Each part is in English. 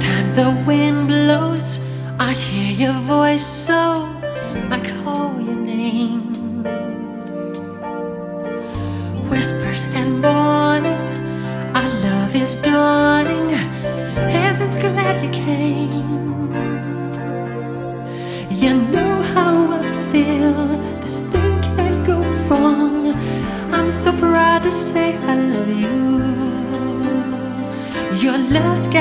the wind blows, I hear your voice, so I call your name. Whispers and warning,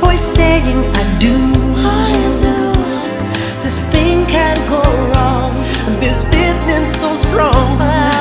voice saying I do. I do. This thing can't go wrong. This feeling so strong. I